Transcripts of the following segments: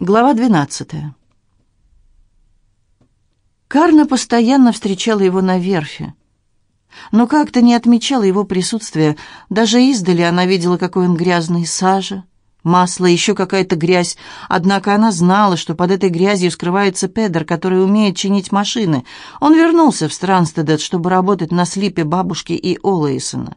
Глава 12. Карна постоянно встречала его на верфи, но как-то не отмечала его присутствия. Даже издали она видела, какой он грязный, сажа, масло, еще какая-то грязь. Однако она знала, что под этой грязью скрывается Педер, который умеет чинить машины. Он вернулся в Странстедет, чтобы работать на слипе бабушки и Олэйсона.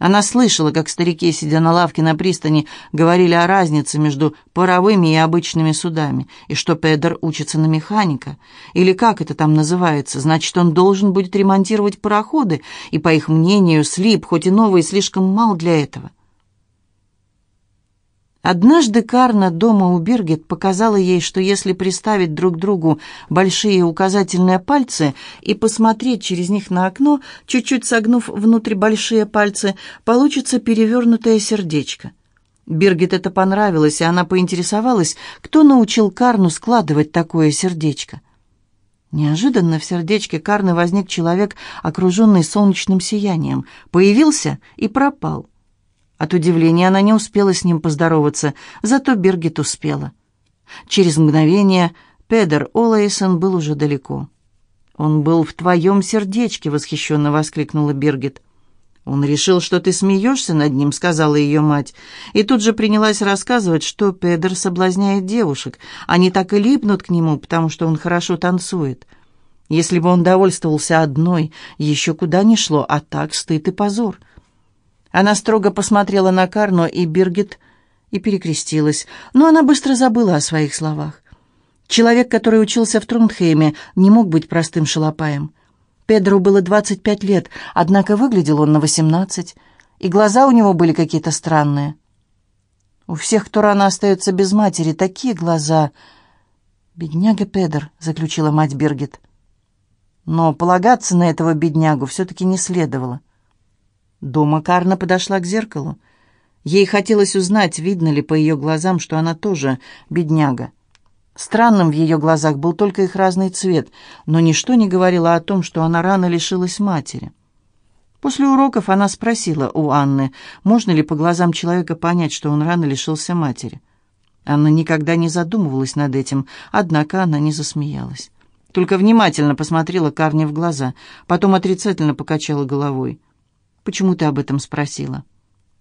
Она слышала, как старики, сидя на лавке на пристани, говорили о разнице между паровыми и обычными судами, и что Педер учится на механика, или как это там называется, значит, он должен будет ремонтировать пароходы, и, по их мнению, слип, хоть и новый, слишком мал для этого. Однажды Карна дома у Биргет показала ей, что если приставить друг другу большие указательные пальцы и посмотреть через них на окно, чуть-чуть согнув внутрь большие пальцы, получится перевернутое сердечко. Биргет это понравилось, и она поинтересовалась, кто научил Карну складывать такое сердечко. Неожиданно в сердечке Карны возник человек, окруженный солнечным сиянием, появился и пропал. От удивления она не успела с ним поздороваться, зато Бергит успела. Через мгновение Педер Олэйсон был уже далеко. «Он был в твоем сердечке!» — восхищенно воскликнула Бергит. «Он решил, что ты смеешься над ним», — сказала ее мать, и тут же принялась рассказывать, что Педер соблазняет девушек. Они так и липнут к нему, потому что он хорошо танцует. Если бы он довольствовался одной, еще куда ни шло, а так стыд и позор. Она строго посмотрела на Карно и Биргит и перекрестилась, но она быстро забыла о своих словах. Человек, который учился в Трундхейме, не мог быть простым шалопаем. Педру было 25 лет, однако выглядел он на 18, и глаза у него были какие-то странные. У всех, кто рано остается без матери, такие глаза. «Бедняга Педр», — заключила мать Биргит. Но полагаться на этого беднягу все-таки не следовало. Дома Карна подошла к зеркалу. Ей хотелось узнать, видно ли по ее глазам, что она тоже бедняга. Странным в ее глазах был только их разный цвет, но ничто не говорило о том, что она рано лишилась матери. После уроков она спросила у Анны, можно ли по глазам человека понять, что он рано лишился матери. Анна никогда не задумывалась над этим, однако она не засмеялась. Только внимательно посмотрела Карне в глаза, потом отрицательно покачала головой. Почему ты об этом спросила?»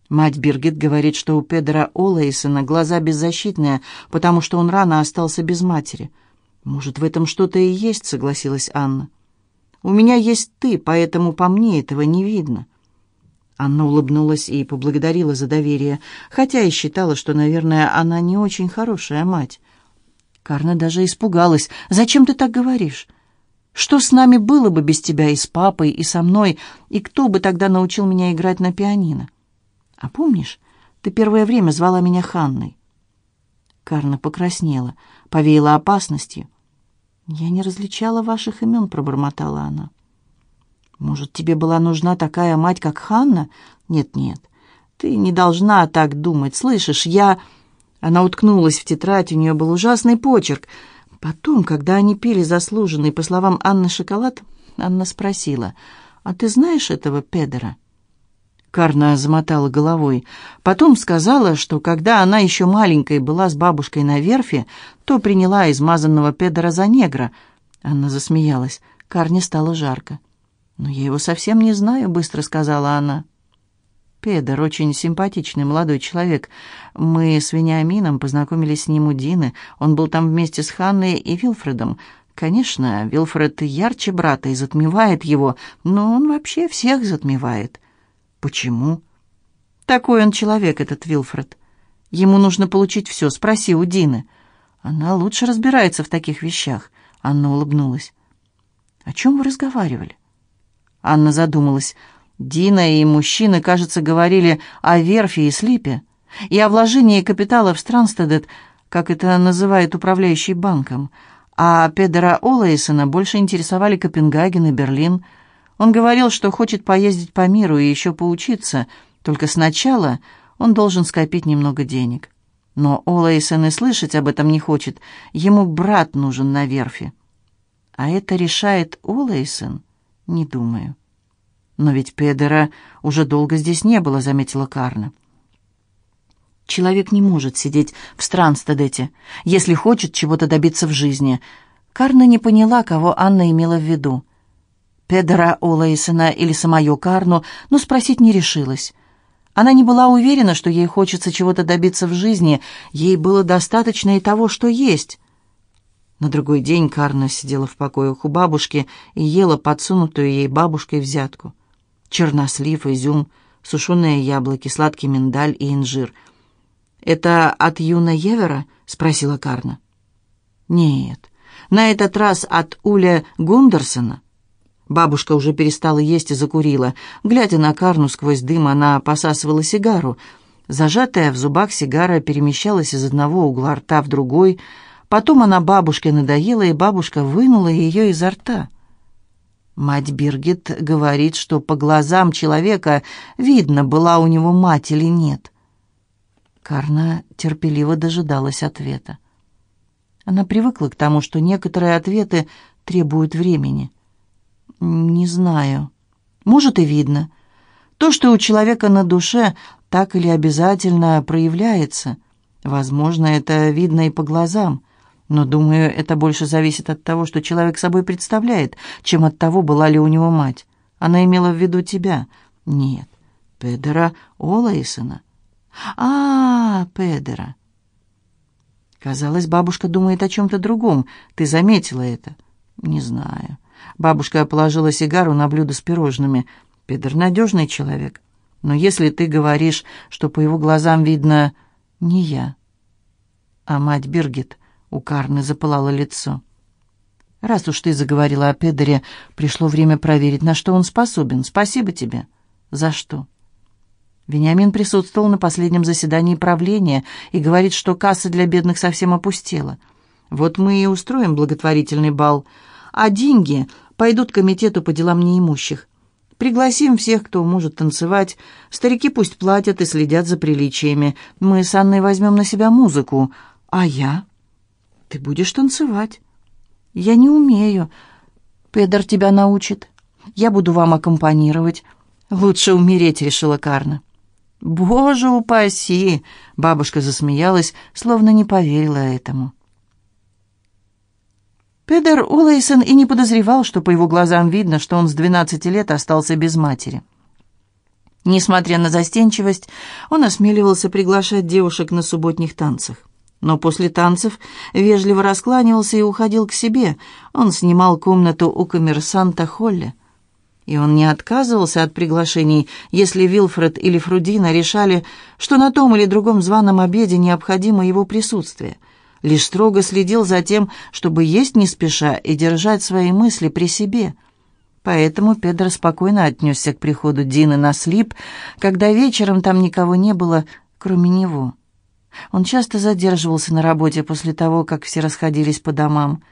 Мать Биргит говорит, что у Педера Олэйсона глаза беззащитные, потому что он рано остался без матери. «Может, в этом что-то и есть», — согласилась Анна. «У меня есть ты, поэтому по мне этого не видно». Анна улыбнулась и поблагодарила за доверие, хотя и считала, что, наверное, она не очень хорошая мать. Карна даже испугалась. «Зачем ты так говоришь? Что с нами было бы без тебя и с папой, и со мной, и кто бы тогда научил меня играть на пианино? А помнишь, ты первое время звала меня Ханной?» Карна покраснела, повеяла опасностью. «Я не различала ваших имен», — пробормотала она. «Может, тебе была нужна такая мать, как Ханна? Нет-нет, ты не должна так думать. Слышишь, я...» Она уткнулась в тетрадь, у нее был ужасный почерк — Потом, когда они пили заслуженный, по словам Анны, шоколад, Анна спросила, «А ты знаешь этого Педера?» Карна замотала головой. Потом сказала, что когда она еще маленькой была с бабушкой на верфи, то приняла измазанного Педера за негра. Анна засмеялась. Карне стало жарко. «Но я его совсем не знаю», — быстро сказала она. Педер очень симпатичный молодой человек. Мы с Вениамином познакомились с ним у Дины. Он был там вместе с Ханной и Вилфредом. Конечно, Вилфред ярче брата и затмевает его, но он вообще всех затмевает. Почему? Такой он человек, этот Вилфред. Ему нужно получить все, спроси у Дины. Она лучше разбирается в таких вещах. Анна улыбнулась. «О чем вы разговаривали?» Анна задумалась. Дина и мужчины, кажется, говорили о верфи и слипе, и о вложении капитала в Странстедет, как это называет управляющий банком. А Педера Олэйсона больше интересовали Копенгаген и Берлин. Он говорил, что хочет поездить по миру и еще поучиться, только сначала он должен скопить немного денег. Но Олэйсон и слышать об этом не хочет, ему брат нужен на верфи. А это решает Олэйсон? Не думаю. «Но ведь Педера уже долго здесь не было», — заметила Карна. Человек не может сидеть в Странстедете, если хочет чего-то добиться в жизни. Карна не поняла, кого Анна имела в виду. Педера Олэйсона или самое Карну, но спросить не решилась. Она не была уверена, что ей хочется чего-то добиться в жизни, ей было достаточно и того, что есть. На другой день Карна сидела в покоях у бабушки и ела подсунутую ей бабушкой взятку. Чернослив, изюм, сушеные яблоки, сладкий миндаль и инжир. «Это от Юна Евера?» — спросила Карна. «Нет, на этот раз от Уля Гундерсона». Бабушка уже перестала есть и закурила. Глядя на Карну сквозь дым, она посасывала сигару. Зажатая в зубах сигара перемещалась из одного угла рта в другой. Потом она бабушке надоела, и бабушка вынула ее изо рта. Мать Биргит говорит, что по глазам человека видно, была у него мать или нет. Карна терпеливо дожидалась ответа. Она привыкла к тому, что некоторые ответы требуют времени. «Не знаю. Может, и видно. То, что у человека на душе, так или обязательно проявляется. Возможно, это видно и по глазам. Но, думаю, это больше зависит от того, что человек собой представляет, чем от того, была ли у него мать. Она имела в виду тебя. Нет, Педера Олайсона. А, Педера. Казалось, бабушка думает о чем-то другом. Ты заметила это? Не знаю. Бабушка положила сигару на блюдо с пирожными. Педер надежный человек. Но если ты говоришь, что по его глазам видно не я, а мать Биргит, у Карны запылало лицо. Раз уж ты заговорила о Педере, пришло время проверить, на что он способен. Спасибо тебе. За что? Вениамин присутствовал на последнем заседании правления и говорит, что касса для бедных совсем опустела. Вот мы и устроим благотворительный бал а деньги пойдут комитету по делам неимущих. Пригласим всех, кто может танцевать. Старики пусть платят и следят за приличиями. Мы с Анной возьмем на себя музыку. А я? Ты будешь танцевать. Я не умею. Педер тебя научит. Я буду вам аккомпанировать. Лучше умереть, решила Карна. «Боже упаси!» — бабушка засмеялась, словно не поверила этому. Педер Улейсон и не подозревал, что по его глазам видно, что он с 12 лет остался без матери. Несмотря на застенчивость, он осмеливался приглашать девушек на субботних танцах. Но после танцев вежливо раскланивался и уходил к себе. Он снимал комнату у коммерсанта Холли. И он не отказывался от приглашений, если Вилфред или Фрудина решали, что на том или другом званом обеде необходимо его присутствие – лишь строго следил за тем, чтобы есть не спеша и держать свои мысли при себе. Поэтому Педро спокойно отнесся к приходу Дины на слип, когда вечером там никого не было, кроме него. Он часто задерживался на работе после того, как все расходились по домам.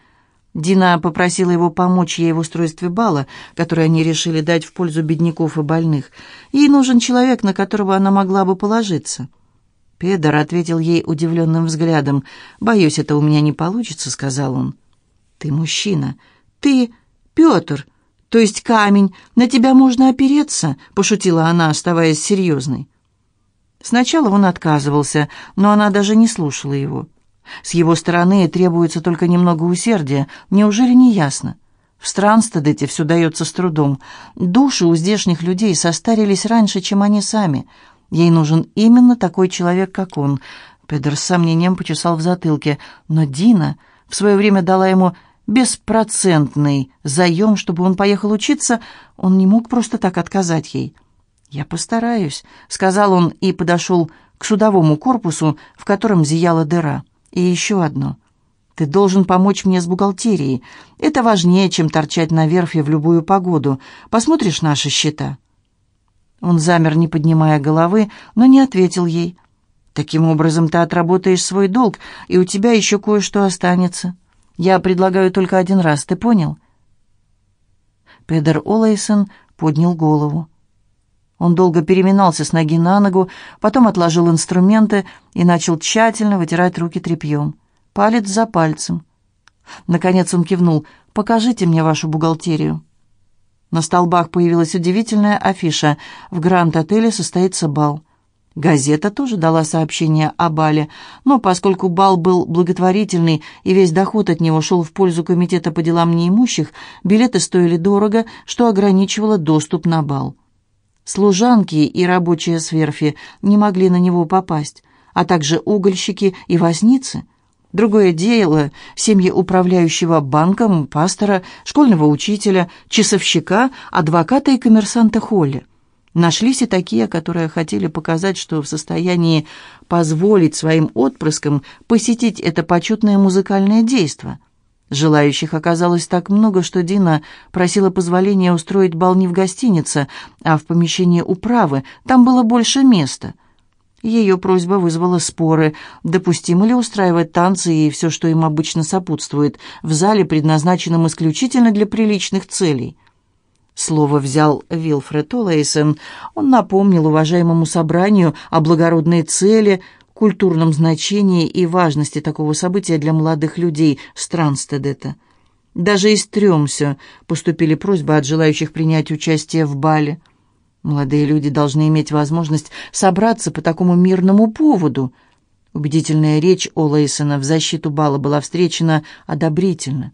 Дина попросила его помочь ей в устройстве бала, который они решили дать в пользу бедняков и больных. Ей нужен человек, на которого она могла бы положиться. Педор ответил ей удивленным взглядом. «Боюсь, это у меня не получится», — сказал он. «Ты мужчина. Ты Петр, то есть камень. На тебя можно опереться», — пошутила она, оставаясь серьезной. Сначала он отказывался, но она даже не слушала его. С его стороны требуется только немного усердия. Неужели не ясно? В Странстедете все дается с трудом. Души у здешних людей состарились раньше, чем они сами — Ей нужен именно такой человек, как он. Педер с сомнением почесал в затылке. Но Дина в свое время дала ему беспроцентный заем, чтобы он поехал учиться. Он не мог просто так отказать ей. «Я постараюсь», — сказал он и подошел к судовому корпусу, в котором зияла дыра. «И еще одно. Ты должен помочь мне с бухгалтерией. Это важнее, чем торчать на верфи в любую погоду. Посмотришь наши счета?» Он замер, не поднимая головы, но не ответил ей. «Таким образом ты отработаешь свой долг, и у тебя еще кое-что останется. Я предлагаю только один раз, ты понял?» Педер Олейсон поднял голову. Он долго переминался с ноги на ногу, потом отложил инструменты и начал тщательно вытирать руки тряпьем, палец за пальцем. Наконец он кивнул. «Покажите мне вашу бухгалтерию». На столбах появилась удивительная афиша. В Гранд-отеле состоится бал. Газета тоже дала сообщение о бале, но поскольку бал был благотворительный и весь доход от него шел в пользу комитета по делам неимущих, билеты стоили дорого, что ограничивало доступ на бал. Служанки и рабочие с верфи не могли на него попасть, а также угольщики и возницы. Другое дело – семьи управляющего банком, пастора, школьного учителя, часовщика, адвоката и коммерсанта Холли – Нашлись и такие, которые хотели показать, что в состоянии позволить своим отпрыскам посетить это почетное музыкальное действо. Желающих оказалось так много, что Дина просила позволения устроить бал не в гостинице, а в помещении управы, там было больше места. Ее просьба вызвала споры, допустимо ли устраивать танцы и все, что им обычно сопутствует, в зале, предназначенном исключительно для приличных целей – Слово взял Вилфред Олэйсон. Он напомнил уважаемому собранию о благородной цели, культурном значении и важности такого события для молодых людей Странстедета. Даже из Трёмсё поступили просьбы от желающих принять участие в бале. Молодые люди должны иметь возможность собраться по такому мирному поводу. Убедительная речь Олэйсона в защиту бала была встречена одобрительно.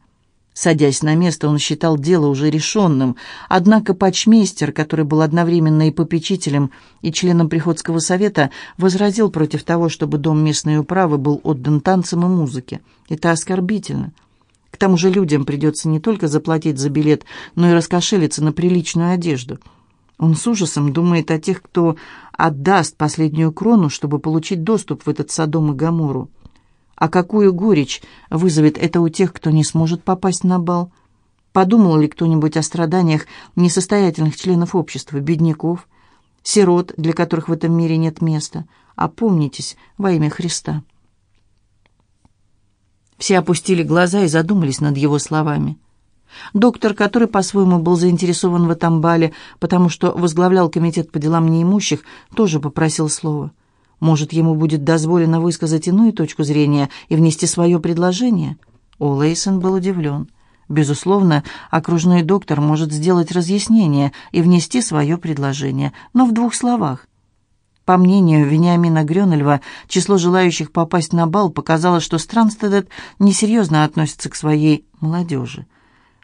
Садясь на место, он считал дело уже решенным, однако патчмейстер, который был одновременно и попечителем, и членом приходского совета, возразил против того, чтобы дом местной управы был отдан танцам и музыке. Это оскорбительно. К тому же людям придется не только заплатить за билет, но и раскошелиться на приличную одежду. Он с ужасом думает о тех, кто отдаст последнюю крону, чтобы получить доступ в этот Содом и Гамору. А какую горечь вызовет это у тех, кто не сможет попасть на бал? Подумал ли кто-нибудь о страданиях несостоятельных членов общества, бедняков, сирот, для которых в этом мире нет места? Опомнитесь во имя Христа. Все опустили глаза и задумались над его словами. Доктор, который по-своему был заинтересован в этом бале, потому что возглавлял комитет по делам неимущих, тоже попросил слова. Может, ему будет дозволено высказать иную точку зрения и внести свое предложение? О, Лейсон был удивлен. Безусловно, окружной доктор может сделать разъяснение и внести свое предложение, но в двух словах. По мнению Вениамина Грёнельва, число желающих попасть на бал показало, что Странстедет несерьезно относится к своей молодежи.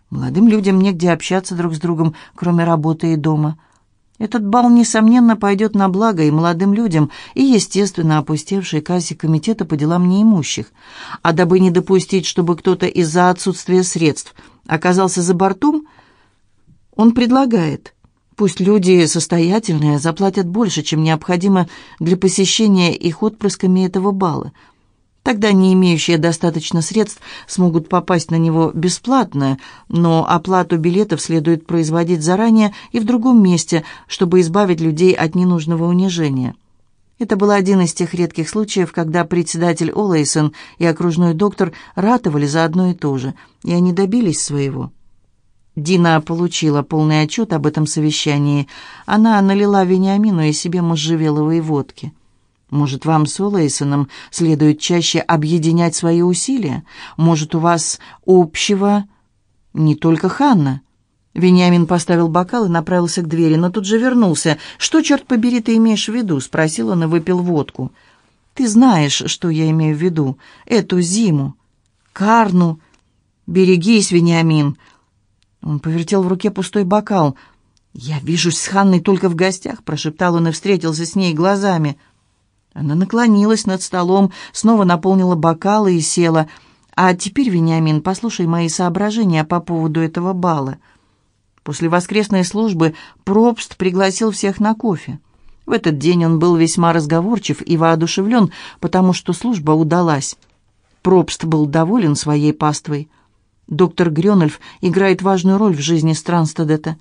Молодым людям негде общаться друг с другом, кроме работы и дома – этот бал, несомненно, пойдет на благо и молодым людям, и, естественно, опустевшей кассе комитета по делам неимущих. А дабы не допустить, чтобы кто-то из-за отсутствия средств оказался за бортом, он предлагает, пусть люди состоятельные заплатят больше, чем необходимо для посещения их отпрысками этого бала – Тогда не имеющие достаточно средств смогут попасть на него бесплатно, но оплату билетов следует производить заранее и в другом месте, чтобы избавить людей от ненужного унижения. Это был один из тех редких случаев, когда председатель Олэйсон и окружной доктор ратовали за одно и то же, и они добились своего. Дина получила полный отчет об этом совещании. Она налила Вениамину и себе можжевеловой водки. Может, вам с Олэйсоном следует чаще объединять свои усилия? Может, у вас общего не только Ханна?» Вениамин поставил бокал и направился к двери, но тут же вернулся. «Что, черт побери, ты имеешь в виду?» — спросил он и выпил водку. «Ты знаешь, что я имею в виду. Эту зиму. Карну. Берегись, Вениамин!» Он повертел в руке пустой бокал. «Я вижусь с Ханной только в гостях», — прошептал он и встретился с ней глазами. Она наклонилась над столом, снова наполнила бокалы и села. «А теперь, Вениамин, послушай мои соображения по поводу этого бала». После воскресной службы Пробст пригласил всех на кофе. В этот день он был весьма разговорчив и воодушевлен, потому что служба удалась. Пробст был доволен своей паствой. Доктор Грёнольф играет важную роль в жизни Странстедета.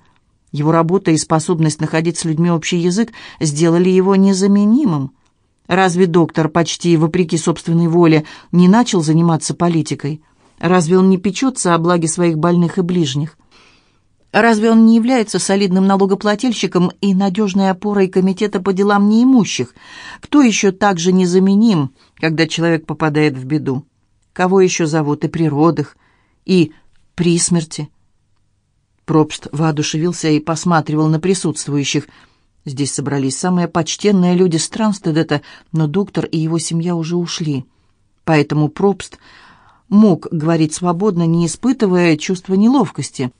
Его работа и способность находить с людьми общий язык сделали его незаменимым. Разве доктор почти вопреки собственной воле не начал заниматься политикой? Разве он не печется о благе своих больных и ближних? Разве он не является солидным налогоплательщиком и надежной опорой комитета по делам неимущих? Кто еще так же незаменим, когда человек попадает в беду? Кого еще зовут и при родах, и при смерти? Пробст воодушевился и посматривал на присутствующих – Здесь собрались самые почтенные люди Странстедета, но доктор и его семья уже ушли. Поэтому Пробст мог говорить свободно, не испытывая чувства неловкости.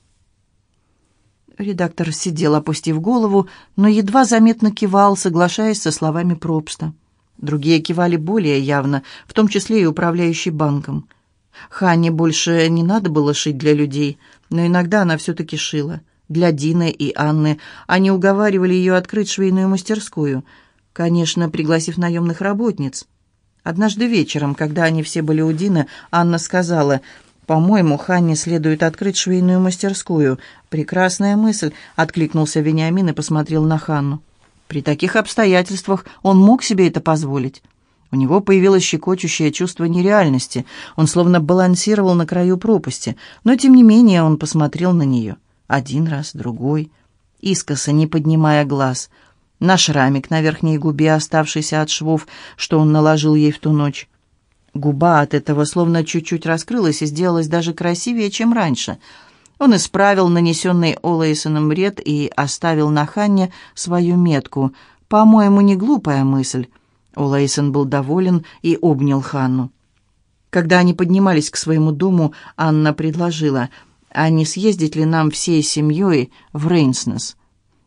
Редактор сидел, опустив голову, но едва заметно кивал, соглашаясь со словами Пробста. Другие кивали более явно, в том числе и управляющий банком. Ханне больше не надо было шить для людей, но иногда она все-таки шила. Для Дины и Анны они уговаривали ее открыть швейную мастерскую, конечно, пригласив наемных работниц. Однажды вечером, когда они все были у Дины, Анна сказала, «По-моему, Ханне следует открыть швейную мастерскую». «Прекрасная мысль», — откликнулся Вениамин и посмотрел на Ханну. При таких обстоятельствах он мог себе это позволить. У него появилось щекочущее чувство нереальности. Он словно балансировал на краю пропасти, но, тем не менее, он посмотрел на нее. Один раз, другой, искоса, не поднимая глаз. На шрамик на верхней губе, оставшийся от швов, что он наложил ей в ту ночь. Губа от этого словно чуть-чуть раскрылась и сделалась даже красивее, чем раньше — он исправил нанесенный Олэйсоном вред и оставил на Ханне свою метку. По-моему, не глупая мысль. Олэйсон был доволен и обнял Ханну. Когда они поднимались к своему дому, Анна предложила, а не съездить ли нам всей семьей в Рейнснес?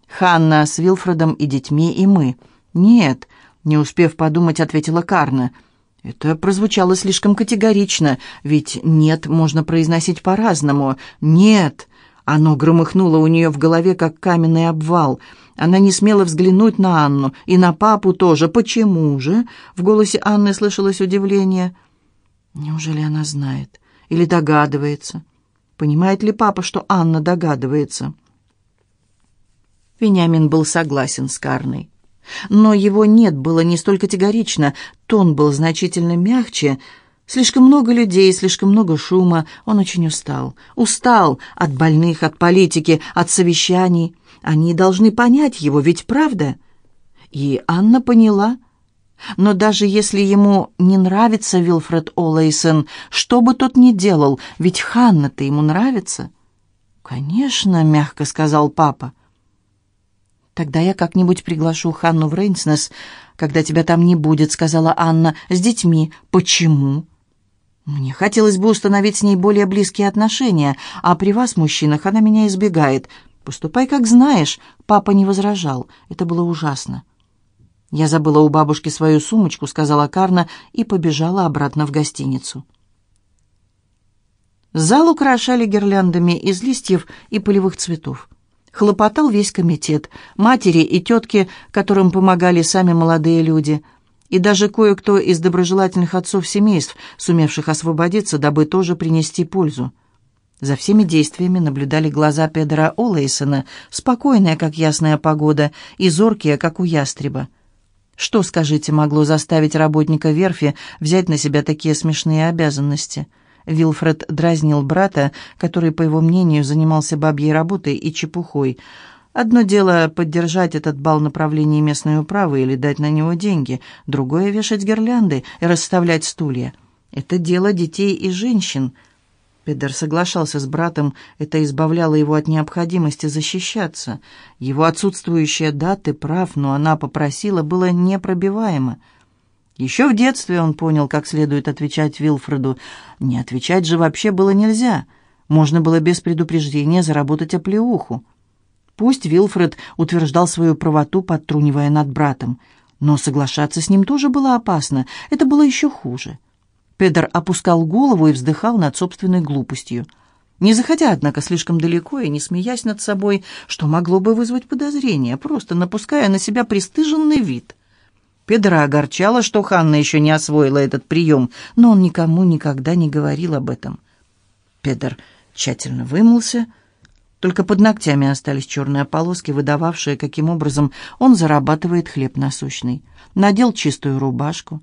Ханна с Вилфредом и детьми, и мы. «Нет», — не успев подумать, ответила Карна — это прозвучало слишком категорично, ведь «нет» можно произносить по-разному. «Нет!» Оно громыхнуло у нее в голове, как каменный обвал. Она не смела взглянуть на Анну, и на папу тоже. «Почему же?» В голосе Анны слышалось удивление. «Неужели она знает? Или догадывается? Понимает ли папа, что Анна догадывается?» Вениамин был согласен с Карной. Но его «нет» было не столь категорично, тон был значительно мягче. Слишком много людей, слишком много шума. Он очень устал. Устал от больных, от политики, от совещаний. Они должны понять его, ведь правда? И Анна поняла. Но даже если ему не нравится Вилфред Олэйсон, что бы тот ни делал, ведь Ханна-то ему нравится. «Конечно», — мягко сказал папа. «Тогда я как-нибудь приглашу Ханну в Рейнснес, когда тебя там не будет», — сказала Анна, — «с детьми». «Почему?» «Мне хотелось бы установить с ней более близкие отношения, а при вас, мужчинах, она меня избегает. Поступай, как знаешь». Папа не возражал. Это было ужасно. «Я забыла у бабушки свою сумочку», — сказала Карна и побежала обратно в гостиницу. Зал украшали гирляндами из листьев и полевых цветов. Хлопотал весь комитет, матери и тетки, которым помогали сами молодые люди, и даже кое-кто из доброжелательных отцов семейств, сумевших освободиться, дабы тоже принести пользу. За всеми действиями наблюдали глаза Педера Олэйсона, спокойные, как ясная погода, и зоркие, как у ястреба. Что, скажите, могло заставить работника верфи взять на себя такие смешные обязанности – Вилфред дразнил брата, который, по его мнению, занимался бабьей работой и чепухой. Одно дело поддержать этот бал направления местной управы или дать на него деньги, другое — вешать гирлянды и расставлять стулья. Это дело детей и женщин. Педер соглашался с братом, это избавляло его от необходимости защищаться. Его отсутствующие даты прав, но она попросила, было непробиваемо — еще в детстве он понял, как следует отвечать Вилфреду. Не отвечать же вообще было нельзя. Можно было без предупреждения заработать оплеуху. Пусть Вилфред утверждал свою правоту, подтрунивая над братом, но соглашаться с ним тоже было опасно. Это было еще хуже. Педер опускал голову и вздыхал над собственной глупостью. Не заходя, однако, слишком далеко и не смеясь над собой, что могло бы вызвать подозрение, просто напуская на себя пристыженный вид — Педро огорчало, что Ханна еще не освоила этот прием, но он никому никогда не говорил об этом. Педр тщательно вымылся, только под ногтями остались черные полоски, выдававшие, каким образом он зарабатывает хлеб насущный. Надел чистую рубашку.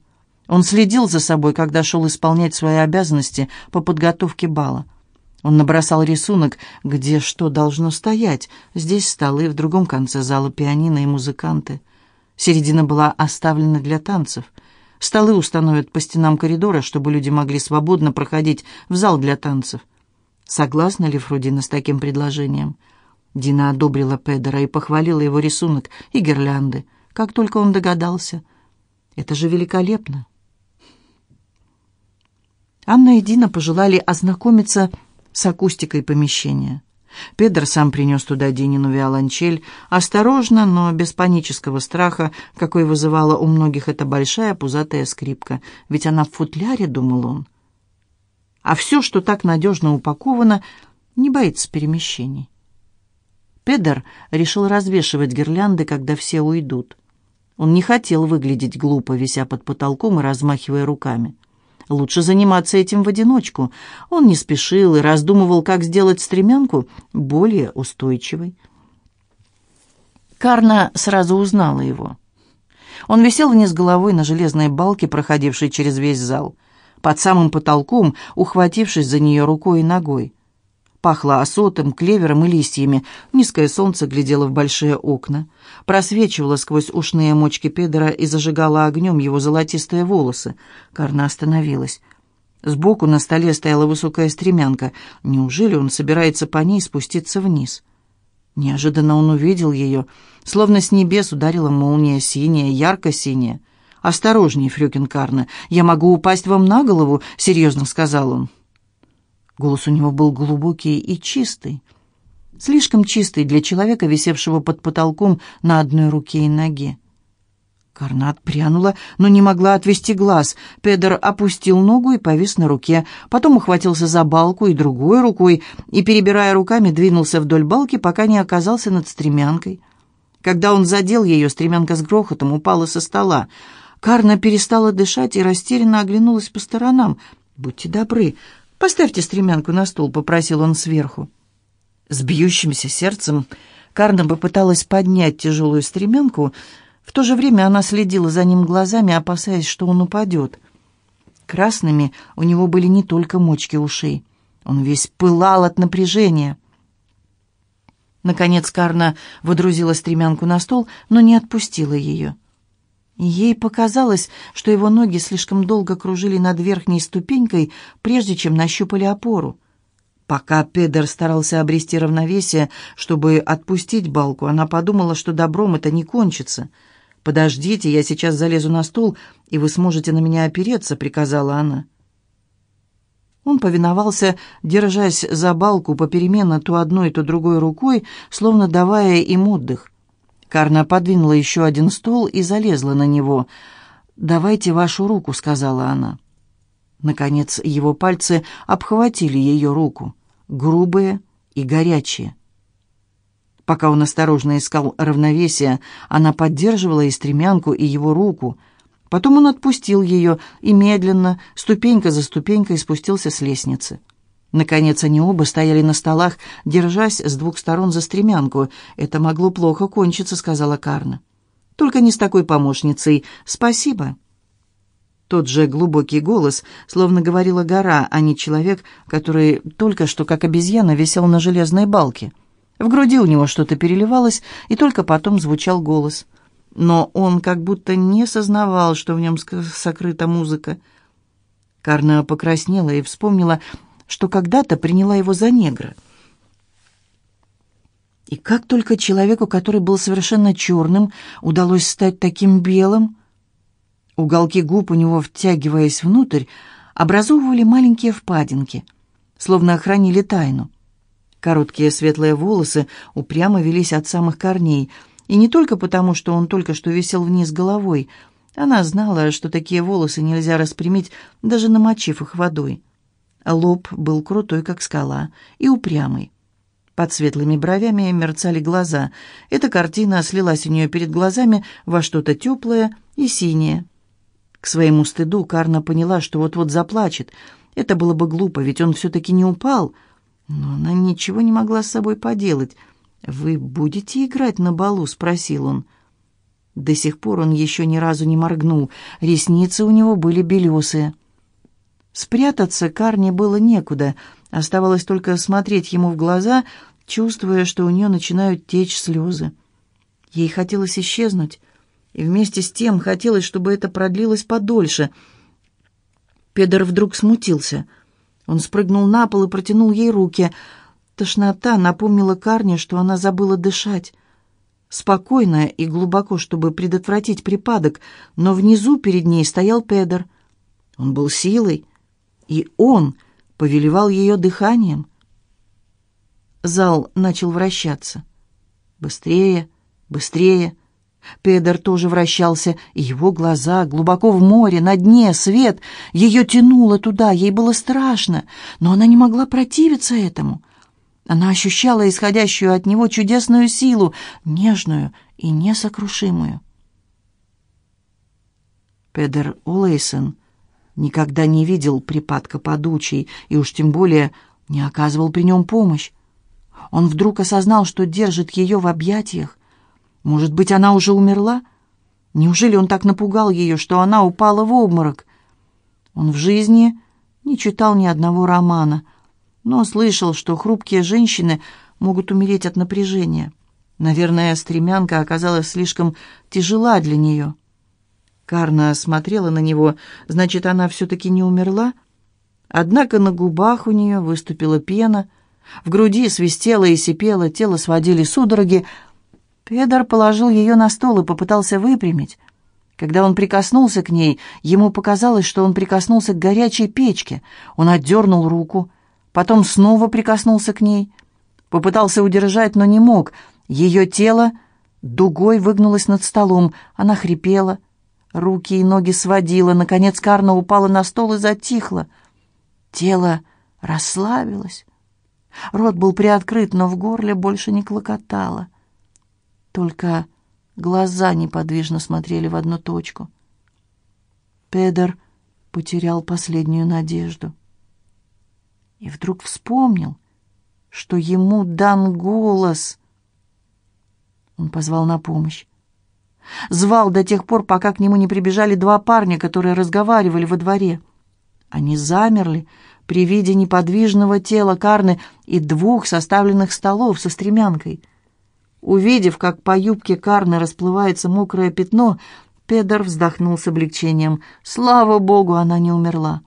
Он следил за собой, когда шел исполнять свои обязанности по подготовке бала. Он набросал рисунок, где что должно стоять. Здесь столы, в другом конце зала пианино и музыканты. Середина была оставлена для танцев. Столы установят по стенам коридора, чтобы люди могли свободно проходить в зал для танцев. Согласна ли Фрудина с таким предложением? Дина одобрила Педера и похвалила его рисунок и гирлянды, как только он догадался. Это же великолепно. Анна и Дина пожелали ознакомиться с акустикой помещения. Педер сам принес туда Динину виолончель, осторожно, но без панического страха, какой вызывала у многих эта большая пузатая скрипка, ведь она в футляре, думал он. А все, что так надежно упаковано, не боится перемещений. Педер решил развешивать гирлянды, когда все уйдут. Он не хотел выглядеть глупо, вися под потолком и размахивая руками. Лучше заниматься этим в одиночку. Он не спешил и раздумывал, как сделать стремянку более устойчивой. Карна сразу узнала его. Он висел вниз головой на железной балке, проходившей через весь зал, под самым потолком, ухватившись за нее рукой и ногой. Пахло осотом, клевером и листьями. Низкое солнце глядело в большие окна. Просвечивало сквозь ушные мочки Педера и зажигало огнем его золотистые волосы. Карна остановилась. Сбоку на столе стояла высокая стремянка. Неужели он собирается по ней спуститься вниз? Неожиданно он увидел ее. Словно с небес ударила молния синяя, ярко-синяя. «Осторожней, Фрюкин Карна, я могу упасть вам на голову», — серьезно сказал он. Голос у него был глубокий и чистый. Слишком чистый для человека, висевшего под потолком на одной руке и ноге. Карнат прянула, но не могла отвести глаз. Педер опустил ногу и повис на руке, потом ухватился за балку и другой рукой, и, перебирая руками, двинулся вдоль балки, пока не оказался над стремянкой. Когда он задел ее, стремянка с грохотом упала со стола. Карна перестала дышать и растерянно оглянулась по сторонам. «Будьте добры, «Поставьте стремянку на стол», — попросил он сверху. С бьющимся сердцем Карна попыталась поднять тяжелую стремянку, в то же время она следила за ним глазами, опасаясь, что он упадет. Красными у него были не только мочки ушей. Он весь пылал от напряжения. Наконец Карна водрузила стремянку на стол, но не отпустила ее. Ей показалось, что его ноги слишком долго кружили над верхней ступенькой, прежде чем нащупали опору. Пока Педер старался обрести равновесие, чтобы отпустить балку, она подумала, что добром это не кончится. «Подождите, я сейчас залезу на стул, и вы сможете на меня опереться», — приказала она. Он повиновался, держась за балку попеременно то одной, то другой рукой, словно давая им отдых. Карна подвинула еще один стул и залезла на него. «Давайте вашу руку», — сказала она. Наконец его пальцы обхватили ее руку, грубые и горячие. Пока он осторожно искал равновесие, она поддерживала и стремянку, и его руку. Потом он отпустил ее и медленно, ступенька за ступенькой, спустился с лестницы. Наконец они оба стояли на столах, держась с двух сторон за стремянку. «Это могло плохо кончиться», — сказала Карна. «Только не с такой помощницей. Спасибо». Тот же глубокий голос, словно говорила гора, а не человек, который только что, как обезьяна, висел на железной балке. В груди у него что-то переливалось, и только потом звучал голос. Но он как будто не сознавал, что в нем сокрыта музыка. Карна покраснела и вспомнила, что когда-то приняла его за негра. И как только человеку, который был совершенно черным, удалось стать таким белым, уголки губ у него, втягиваясь внутрь, образовывали маленькие впадинки, словно охранили тайну. Короткие светлые волосы упрямо велись от самых корней, и не только потому, что он только что висел вниз головой. Она знала, что такие волосы нельзя распрямить, даже намочив их водой. Лоб был крутой, как скала, и упрямый. Под светлыми бровями мерцали глаза. Эта картина слилась у нее перед глазами во что-то теплое и синее. К своему стыду Карна поняла, что вот-вот заплачет. Это было бы глупо, ведь он все-таки не упал. Но она ничего не могла с собой поделать. «Вы будете играть на балу?» — спросил он. До сих пор он еще ни разу не моргнул. Ресницы у него были белесые. Спрятаться Карне было некуда, оставалось только смотреть ему в глаза, чувствуя, что у нее начинают течь слезы. Ей хотелось исчезнуть, и вместе с тем хотелось, чтобы это продлилось подольше. Педер вдруг смутился. Он спрыгнул на пол и протянул ей руки. Тошнота напомнила Карне, что она забыла дышать. Спокойно и глубоко, чтобы предотвратить припадок, но внизу перед ней стоял Педер. Он был силой, и он повелевал ее дыханием. Зал начал вращаться. Быстрее, быстрее. Педер тоже вращался, и его глаза глубоко в море, на дне, свет. Ее тянуло туда, ей было страшно, но она не могла противиться этому. Она ощущала исходящую от него чудесную силу, нежную и несокрушимую. Педер Улейсон никогда не видел припадка подучей и уж тем более не оказывал при нем помощь. Он вдруг осознал, что держит ее в объятиях. Может быть, она уже умерла? Неужели он так напугал ее, что она упала в обморок? Он в жизни не читал ни одного романа, но слышал, что хрупкие женщины могут умереть от напряжения. Наверное, стремянка оказалась слишком тяжела для нее. Карна смотрела на него, значит, она все-таки не умерла? Однако на губах у нее выступила пена, в груди свистело и сипело, тело сводили судороги. Педер положил ее на стол и попытался выпрямить. Когда он прикоснулся к ней, ему показалось, что он прикоснулся к горячей печке. Он отдернул руку — потом снова прикоснулся к ней. Попытался удержать, но не мог. Ее тело дугой выгнулось над столом. Она хрипела. Руки и ноги сводила. Наконец Карна упала на стол и затихла. Тело расслабилось. Рот был приоткрыт, но в горле больше не клокотало. Только глаза неподвижно смотрели в одну точку. Педер потерял последнюю надежду и вдруг вспомнил, что ему дан голос. Он позвал на помощь. Звал до тех пор, пока к нему не прибежали два парня, которые разговаривали во дворе. Они замерли при виде неподвижного тела Карны и двух составленных столов со стремянкой. Увидев, как по юбке Карны расплывается мокрое пятно, Педер вздохнул с облегчением. Слава богу, она не умерла.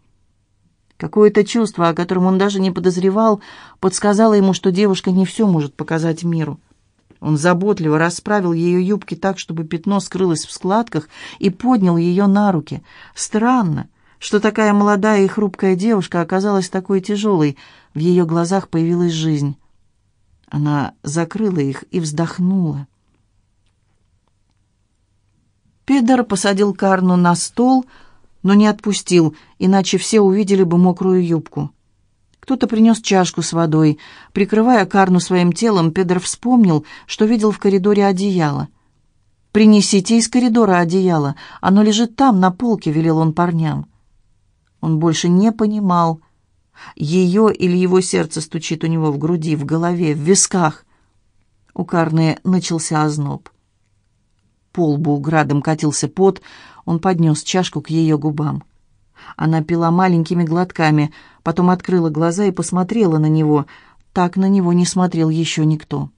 Какое-то чувство, о котором он даже не подозревал, подсказало ему, что девушка не все может показать миру. Он заботливо расправил ее юбки так, чтобы пятно скрылось в складках, и поднял ее на руки. Странно, что такая молодая и хрупкая девушка оказалась такой тяжелой. В ее глазах появилась жизнь. Она закрыла их и вздохнула. Педер посадил Карну на стол, но не отпустил, иначе все увидели бы мокрую юбку. Кто-то принес чашку с водой. Прикрывая Карну своим телом, Педер вспомнил, что видел в коридоре одеяло. «Принесите из коридора одеяло. Оно лежит там, на полке», — велел он парням. Он больше не понимал, ее или его сердце стучит у него в груди, в голове, в висках. У Карны начался озноб. По лбу градом катился пот, он поднес чашку к ее губам. Она пила маленькими глотками, потом открыла глаза и посмотрела на него. Так на него не смотрел еще никто.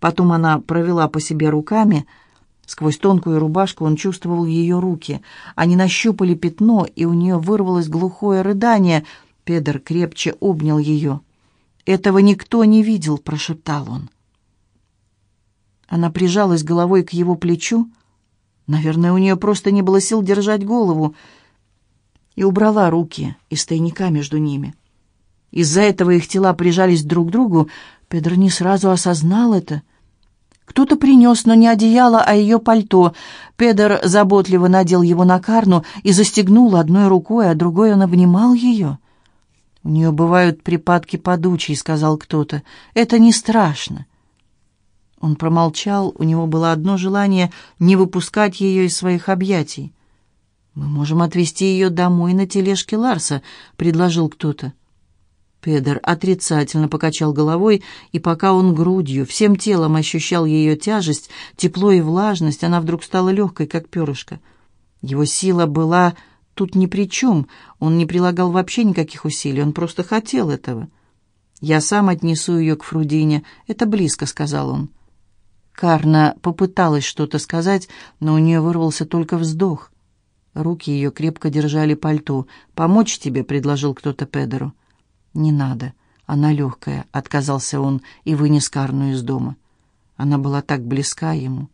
Потом она провела по себе руками. Сквозь тонкую рубашку он чувствовал ее руки. Они нащупали пятно, и у нее вырвалось глухое рыдание. Педер крепче обнял ее. «Этого никто не видел», — прошептал он. Она прижалась головой к его плечу, — Наверное, у нее просто не было сил держать голову. И убрала руки из тайника между ними. Из-за этого их тела прижались друг к другу. Педро не сразу осознал это. Кто-то принес, но не одеяло, а ее пальто. Педр заботливо надел его на Карну и застегнул одной рукой, а другой он обнимал ее. «У нее бывают припадки подучий», — сказал кто-то. «Это не страшно. Он промолчал, у него было одно желание — не выпускать ее из своих объятий. «Мы можем отвезти ее домой на тележке Ларса», — предложил кто-то. Педер отрицательно покачал головой, и пока он грудью, всем телом ощущал ее тяжесть, тепло и влажность, она вдруг стала легкой, как перышко. Его сила была тут ни при чем, он не прилагал вообще никаких усилий, он просто хотел этого. «Я сам отнесу ее к Фрудине, это близко», — сказал он. Карна попыталась что-то сказать, но у нее вырвался только вздох. Руки ее крепко держали пальто. «Помочь тебе?» — предложил кто-то Педеру. «Не надо. Она легкая, отказался он и вынес Карну из дома. Она была так близка ему,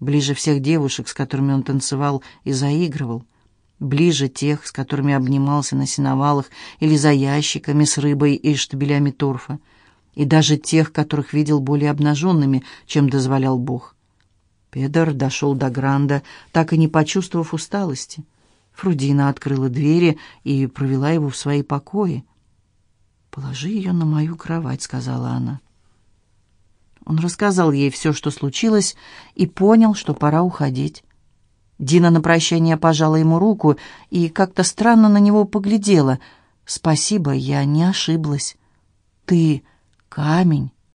ближе всех девушек, с которыми он танцевал и заигрывал, ближе тех, с которыми обнимался на сеновалах или за ящиками с рыбой и штабелями торфа, и даже тех, которых видел более обнаженными, чем дозволял Бог. Педер дошел до Гранда, так и не почувствовав усталости. Фрудина открыла двери и провела его в свои покои. «Положи ее на мою кровать», — сказала она. Он рассказал ей все, что случилось, и понял, что пора уходить. Дина на прощание пожала ему руку и как-то странно на него поглядела. «Спасибо, я не ошиблась. Ты камень».